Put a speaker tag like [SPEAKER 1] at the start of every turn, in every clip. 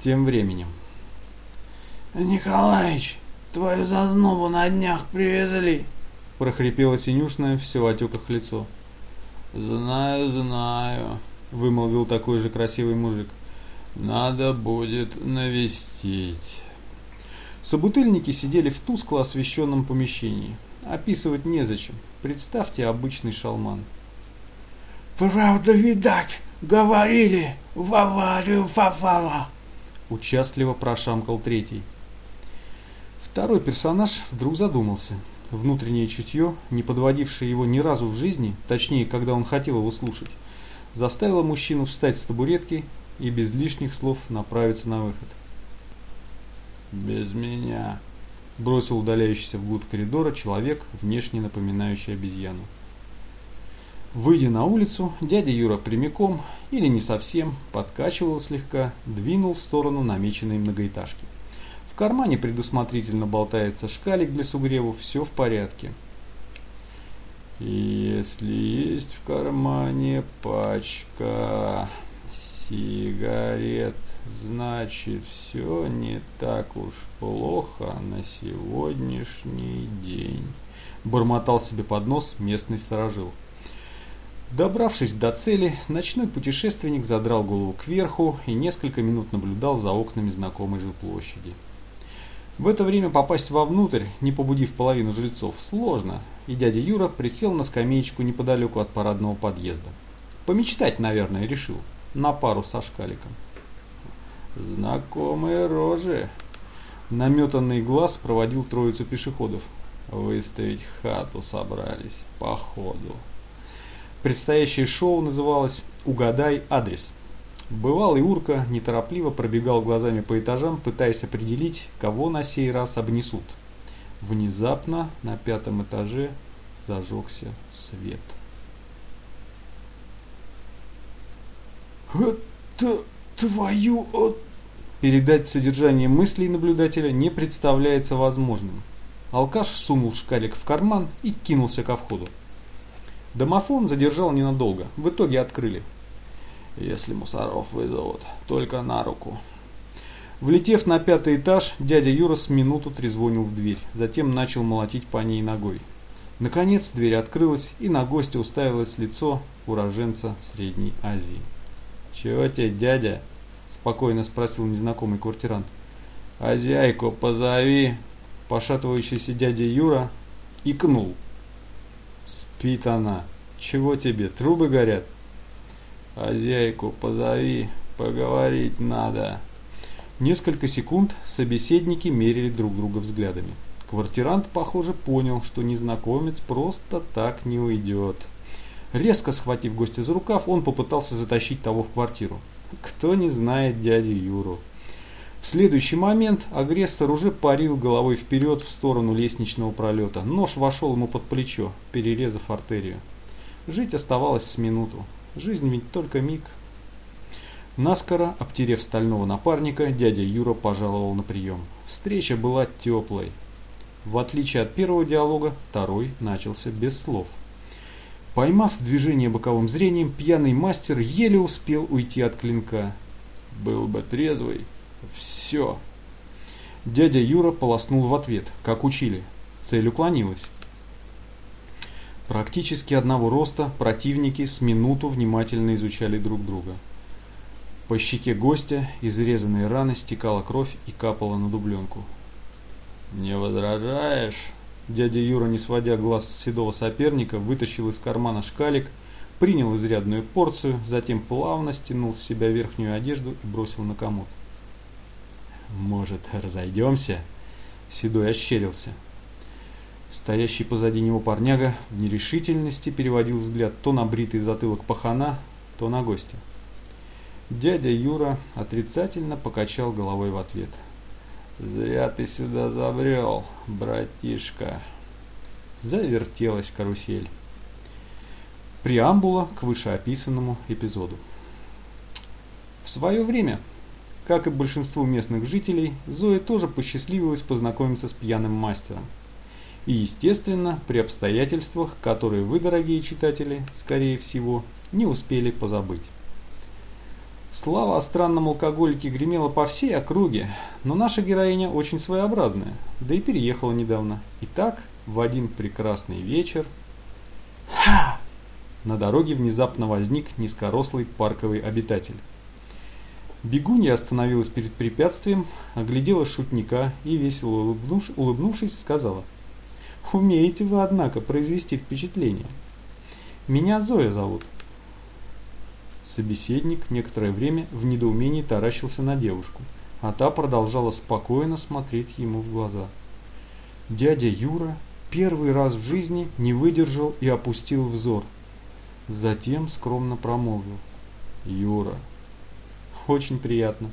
[SPEAKER 1] Тем временем.
[SPEAKER 2] «Николаич, твою зазнобу на днях привезли!»
[SPEAKER 1] прохрипело синюшное все в отеках лицо.
[SPEAKER 2] «Знаю, знаю», — вымолвил такой же красивый мужик. «Надо будет навестить».
[SPEAKER 1] Собутыльники сидели в тускло освещенном помещении. Описывать незачем. Представьте обычный шалман.
[SPEAKER 2] «Правда, видать, говорили, в аварию попала!»
[SPEAKER 1] Участливо прошамкал третий. Второй персонаж вдруг задумался. Внутреннее чутье, не подводившее его ни разу в жизни, точнее, когда он хотел его слушать, заставило мужчину встать с табуретки и без лишних слов направиться на выход.
[SPEAKER 2] «Без меня», –
[SPEAKER 1] бросил удаляющийся вглубь коридора человек, внешне напоминающий обезьяну. Выйдя на улицу, дядя Юра прямиком, или не совсем, подкачивал слегка, двинул в сторону намеченной многоэтажки кармане предусмотрительно болтается шкалик для сугревов, все в порядке. Если есть в кармане пачка сигарет, значит все не так уж плохо на сегодняшний день. Бормотал себе под нос местный сторожил. Добравшись до цели, ночной путешественник задрал голову кверху и несколько минут наблюдал за окнами знакомой жилплощади. В это время попасть вовнутрь, не побудив половину жильцов, сложно, и дядя Юра присел на скамеечку неподалеку от парадного подъезда. Помечтать, наверное, решил, на пару со шкаликом. Знакомые рожи. Наметанный глаз проводил троицу пешеходов. Выставить хату собрались, походу. Предстоящее шоу называлось «Угадай адрес». Бывалый Урка неторопливо пробегал глазами по этажам, пытаясь определить, кого на сей раз обнесут. Внезапно на пятом этаже зажегся свет.
[SPEAKER 2] «Это твою от...»
[SPEAKER 1] Передать содержание мыслей наблюдателя не представляется возможным. Алкаш сунул шкалик в карман и кинулся ко входу. Домофон задержал ненадолго, в итоге открыли.
[SPEAKER 2] Если мусоров вызовут, только на руку.
[SPEAKER 1] Влетев на пятый этаж, дядя Юра с минуту трезвонил в дверь, затем начал молотить по ней ногой. Наконец дверь открылась, и на гостя уставилось лицо уроженца Средней Азии. «Чего тебе, дядя?» – спокойно спросил незнакомый квартирант.
[SPEAKER 2] «Хозяйку позови!»
[SPEAKER 1] Пошатывающийся дядя Юра икнул. «Спит она. Чего тебе, трубы горят?»
[SPEAKER 2] Хозяйку позови, поговорить надо.
[SPEAKER 1] Несколько секунд собеседники мерили друг друга взглядами. Квартирант, похоже, понял, что незнакомец просто так не уйдет. Резко схватив гостя за рукав, он попытался затащить того в квартиру. Кто не знает дядю Юру? В следующий момент агрессор уже парил головой вперед в сторону лестничного пролета. Нож вошел ему под плечо, перерезав артерию. Жить оставалось с минуту. Жизнь ведь только миг. Наскоро, обтерев стального напарника, дядя Юра пожаловал на прием. Встреча была теплой. В отличие от первого диалога, второй начался без слов. Поймав движение боковым зрением, пьяный мастер еле успел уйти от клинка. Был бы трезвый. Все. Дядя Юра полоснул в ответ, как учили. Цель уклонилась. Практически одного роста противники с минуту внимательно изучали друг друга. По щеке гостя изрезанной раны стекала кровь и капала на дубленку.
[SPEAKER 2] «Не возражаешь?»
[SPEAKER 1] Дядя Юра, не сводя глаз с седого соперника, вытащил из кармана шкалик, принял изрядную порцию, затем плавно стянул с себя верхнюю одежду и бросил на комод. «Может, разойдемся?» Седой ощерился. Стоящий позади него парняга в нерешительности переводил взгляд то на бритый затылок пахана, то на гостя. Дядя Юра отрицательно покачал головой в ответ. «Зря ты сюда забрел, братишка!» Завертелась карусель. Преамбула к вышеописанному эпизоду. В свое время, как и большинству местных жителей, Зоe тоже посчастливилось познакомиться с пьяным мастером – и, естественно, при обстоятельствах, которые вы, дорогие читатели, скорее всего, не успели позабыть. Слава о странном алкоголике гремела по всей округе, но наша героиня очень своеобразная, да и переехала недавно. И так, в один прекрасный вечер... Ха! На дороге внезапно возник низкорослый парковый обитатель. Бегунья остановилась перед препятствием, оглядела шутника и, весело улыбнув, улыбнувшись, сказала «Умеете вы, однако, произвести впечатление. Меня Зоя зовут». Собеседник некоторое время в недоумении таращился на девушку, а та продолжала спокойно смотреть ему в глаза. Дядя Юра первый раз в жизни не выдержал и опустил взор. Затем скромно промолвил. «Юра, очень приятно».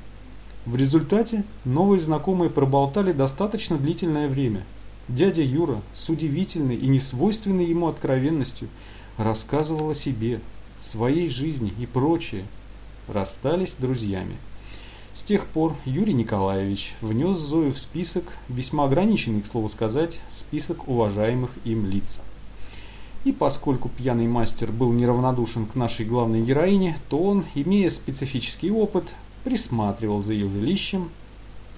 [SPEAKER 1] В результате новые знакомые проболтали достаточно длительное время. Дядя Юра с удивительной и несвойственной ему откровенностью рассказывал о себе, своей жизни и прочее, расстались друзьями. С тех пор Юрий Николаевич внес Зою в список, весьма ограниченный, к слову сказать, список уважаемых им лиц. И поскольку пьяный мастер был неравнодушен к нашей главной героине, то он, имея специфический опыт, присматривал за ее жилищем,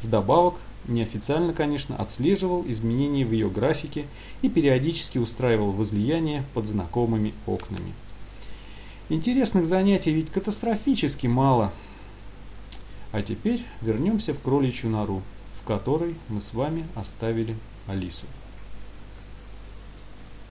[SPEAKER 1] вдобавок, неофициально, конечно, отслеживал изменения в ее графике и периодически устраивал возлияние под знакомыми окнами. Интересных занятий ведь катастрофически мало. А теперь вернемся в кроличью нору, в которой мы с вами оставили Алису.